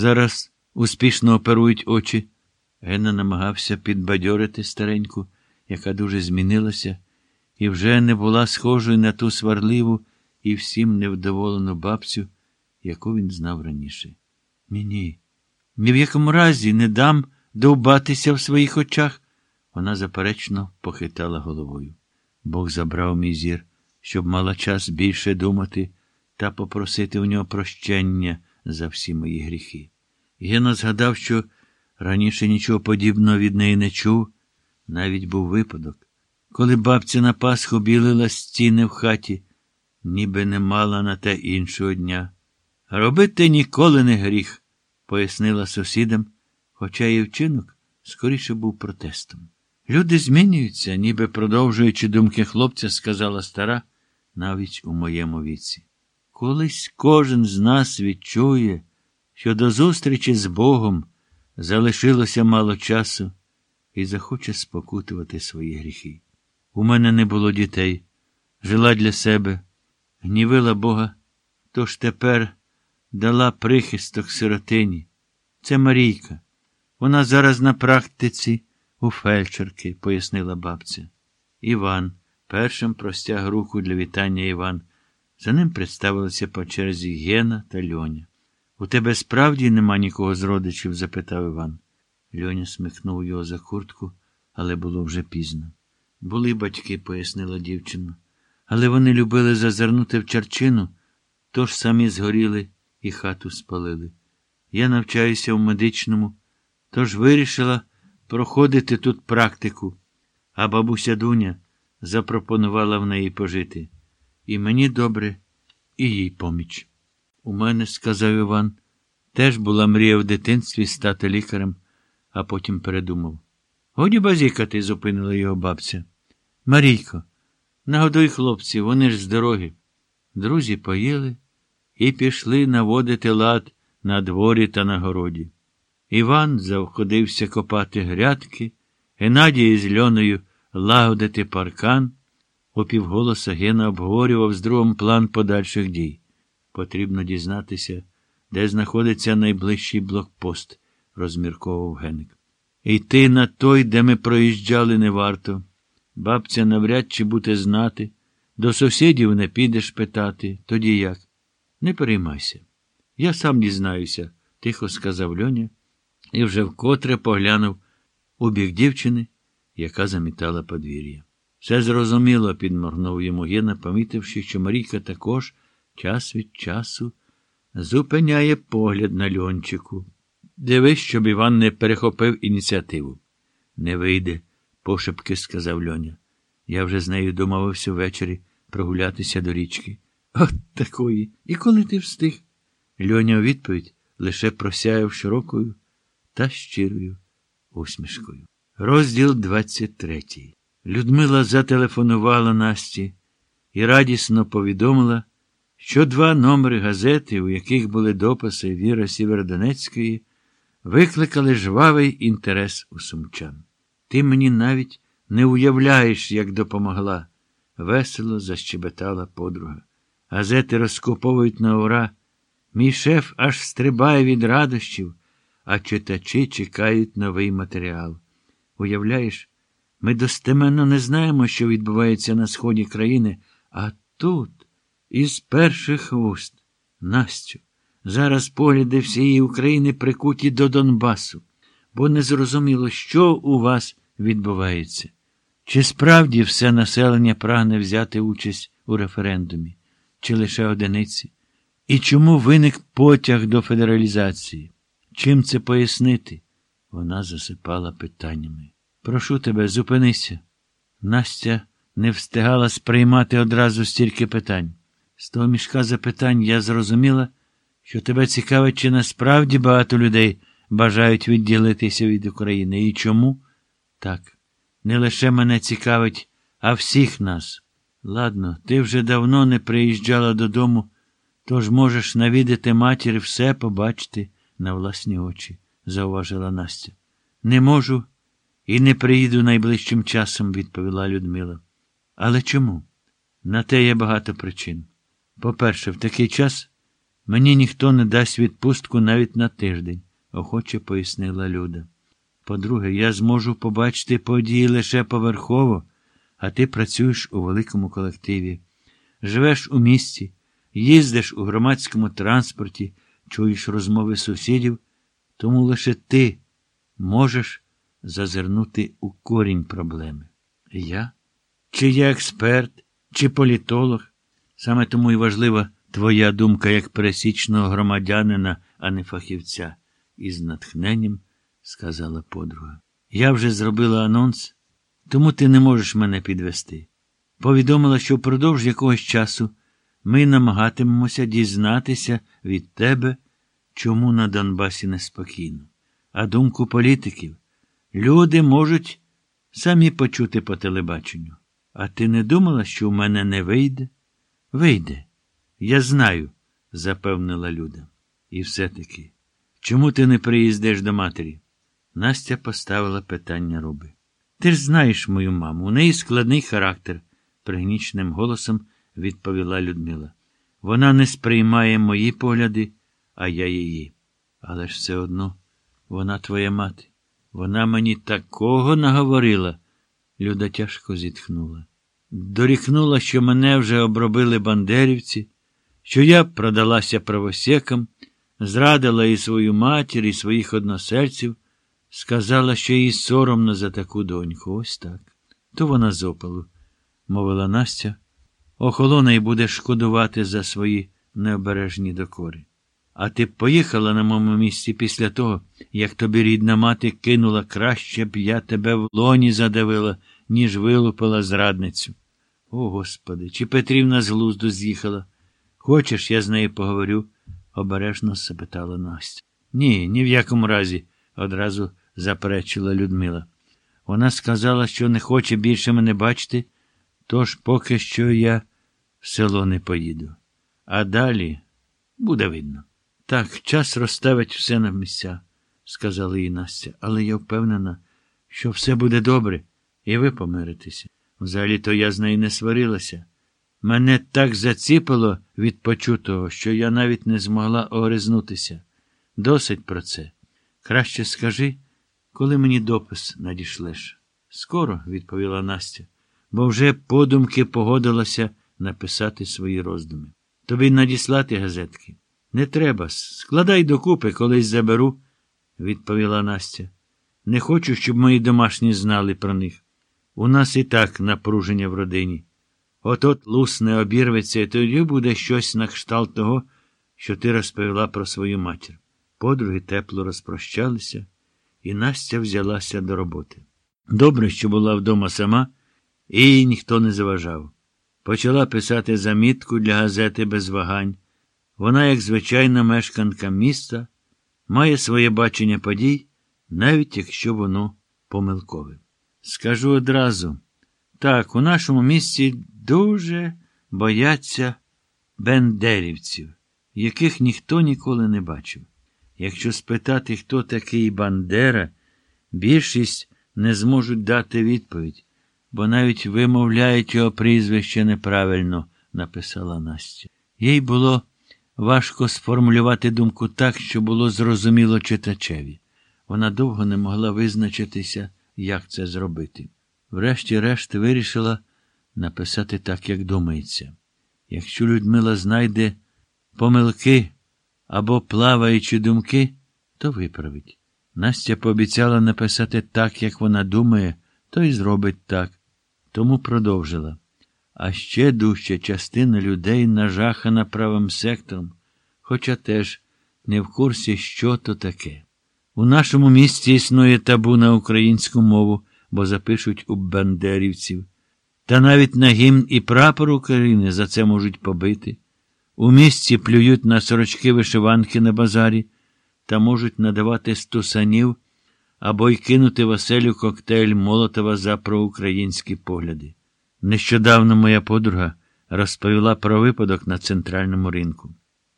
Зараз успішно оперують очі. Гена намагався підбадьорити стареньку, яка дуже змінилася, і вже не була схожою на ту сварливу і всім невдоволену бабцю, яку він знав раніше. Ні, ні. Ні в якому разі не дам довбатися в своїх очах. Вона заперечно похитала головою. Бог забрав мій зір, щоб мала час більше думати та попросити у нього прощення за всі мої гріхи. Гена згадав, що раніше нічого подібного від неї не чув, навіть був випадок. Коли бабця на Пасху білила стіни в хаті, ніби не мала на те іншого дня. Робити ніколи не гріх, пояснила сусідам, хоча її вчинок скоріше був протестом. Люди змінюються, ніби продовжуючи думки хлопця, сказала стара, навіть у моєму віці. Колись кожен з нас відчує, що до зустрічі з Богом залишилося мало часу і захоче спокутувати свої гріхи. У мене не було дітей, жила для себе, гнівила Бога, тож тепер дала прихисток сиротині. Це Марійка. Вона зараз на практиці у фельдшерки, пояснила бабця. Іван першим простяг руку для вітання Іван. За ним представилися по черзі Гена та Льоня. У тебе справді нема нікого з родичів? запитав Іван. Льоня смикнув його за куртку, але було вже пізно. Були батьки, пояснила дівчина, але вони любили зазирнути в чарчину, тож самі згоріли і хату спалили. Я навчаюся в медичному, тож вирішила проходити тут практику, а бабуся Дуня запропонувала в неї пожити. І мені добре, і їй поміч. У мене, сказав Іван, теж була мрія в дитинстві стати лікарем, а потім передумав. Годі базікати, зупинила його бабця. Марійко, нагодуй хлопців, вони ж з дороги. Друзі поїли і пішли наводити лад на дворі та на городі. Іван завходився копати грядки, Геннадій з льоною лагодити паркан. Упівголоса Гена обговорював з другом план подальших дій. Потрібно дізнатися, де знаходиться найближчий блокпост, розмірковував Геник. Йти на той, де ми проїжджали, не варто. Бабця навряд чи буде знати. До сусідів не підеш питати. Тоді як? Не переймайся. Я сам дізнаюся, тихо сказав Льоня і вже вкотре поглянув у бік дівчини, яка замітала подвір'я. Все зрозуміло, підморгнув йому Гена, помітивши, що Марійка також час від часу зупиняє погляд на льончику. Дивись, щоб Іван не перехопив ініціативу. Не вийде, пошепки сказав Льоня. Я вже з нею домовився ввечері прогулятися до річки. От такої. І коли ти встиг? Льоня у відповідь лише просяяв широкою та щирою усмішкою. Розділ 23 Людмила зателефонувала Насті і радісно повідомила, що два номери газети, у яких були дописи Віра Сєвєродонецької, викликали жвавий інтерес у сумчан. Ти мені навіть не уявляєш, як допомогла, весело защебетала подруга. Газети розкуповують на ура. Мій шеф аж стрибає від радощів, а читачі чекають новий матеріал. Уявляєш, ми достеменно не знаємо, що відбувається на сході країни, а тут, із перших вуст, Настю, зараз погляди всієї України прикуті до Донбасу, бо не зрозуміло, що у вас відбувається. Чи справді все населення прагне взяти участь у референдумі, чи лише одиниці? І чому виник потяг до федералізації? Чим це пояснити? Вона засипала питаннями. Прошу тебе, зупинися. Настя не встигала сприймати одразу стільки питань. З того мішка запитань я зрозуміла, що тебе цікавить, чи насправді багато людей бажають відділитися від України. І чому? Так, не лише мене цікавить, а всіх нас. Ладно, ти вже давно не приїжджала додому, тож можеш навідати матір і все побачити на власні очі, зауважила Настя. Не можу. І не приїду найближчим часом, відповіла Людмила. Але чому? На те є багато причин. По-перше, в такий час Мені ніхто не дасть відпустку навіть на тиждень, охоче пояснила Люда. По-друге, я зможу побачити події лише поверхово, а ти працюєш у великому колективі. Живеш у місті, їздиш у громадському транспорті, чуєш розмови сусідів, тому лише ти можеш зазирнути у корінь проблеми. Я? Чи я експерт, чи політолог? Саме тому і важлива твоя думка як пересічного громадянина, а не фахівця, із натхненням сказала подруга. Я вже зробила анонс, тому ти не можеш мене підвести. Повідомила, що впродовж якогось часу ми намагатимемося дізнатися від тебе, чому на Донбасі неспокійно. А думку політиків люди можуть самі почути по телебаченню. А ти не думала, що в мене не вийде? Вийде. Я знаю, запевнила Люда. І все-таки, чому ти не приїздиш до матері? Настя поставила питання Руби. Ти ж знаєш мою маму, у неї складний характер, пригнічним голосом відповіла Людмила. Вона не сприймає мої погляди, а я її. Але ж все одно, вона твоя мати. Вона мені такого наговорила. Люда тяжко зітхнула. Дорікнула, що мене вже обробили бандерівці, що я продалася правосекам, зрадила і свою матір, і своїх односельців, сказала, що їй соромно за таку доньку. Ось так. То вона з опалу, мовила Настя, охолона і буде шкодувати за свої необережні докори. А ти б поїхала на моєму місці після того, як тобі рідна мати кинула краще б я тебе в лоні задавила, ніж вилупила зрадницю. О, Господи, чи Петрівна з глузду з'їхала? Хочеш, я з нею поговорю? обережно запитала Настя. Ні, ні в якому разі, одразу заперечила Людмила. Вона сказала, що не хоче більше мене бачити, тож поки що я в село не поїду. А далі буде видно. Так, час розставить все на місця, сказала їй Настя, але я впевнена, що все буде добре, і ви помиритеся. Взагалі-то я з нею не сварилася. Мене так заціпило від почутого, що я навіть не змогла огризнутися. Досить про це. Краще скажи, коли мені допис надішлеш. Скоро, відповіла Настя, бо вже подумки погодилася написати свої роздуми. Тобі надіслати газетки. Не треба. Складай докупи, колись заберу, відповіла Настя. Не хочу, щоб мої домашні знали про них. У нас і так напруження в родині. От-от лусне обірветься, і тоді буде щось на кшталт того, що ти розповіла про свою матір. Подруги тепло розпрощалися, і Настя взялася до роботи. Добре, що була вдома сама, і їй ніхто не заважав. Почала писати замітку для газети без вагань. Вона, як звичайна мешканка міста, має своє бачення подій, навіть якщо воно помилкове. Скажу одразу так, у нашому місті дуже бояться бендерівців, яких ніхто ніколи не бачив. Якщо спитати, хто такий Бандера, більшість не зможуть дати відповідь, бо навіть вимовляють його прізвище неправильно, написала Настя. Їй було важко сформулювати думку так, що було зрозуміло читачеві. Вона довго не могла визначитися, як це зробити. Врешті-решт вирішила написати так, як думається. Якщо Людмила знайде помилки або плаваючі думки, то виправить. Настя пообіцяла написати так, як вона думає, то й зробить так. Тому продовжила. А ще дужче частина людей нажахана правим сектором, хоча теж не в курсі, що то таке. У нашому місті існує табу на українську мову, бо запишуть у бандерівців. Та навіть на гімн і прапор України за це можуть побити. У місті плюють на сорочки вишиванки на базарі та можуть надавати стусанів або й кинути Василю коктейль Молотова за проукраїнські погляди. Нещодавно моя подруга розповіла про випадок на центральному ринку.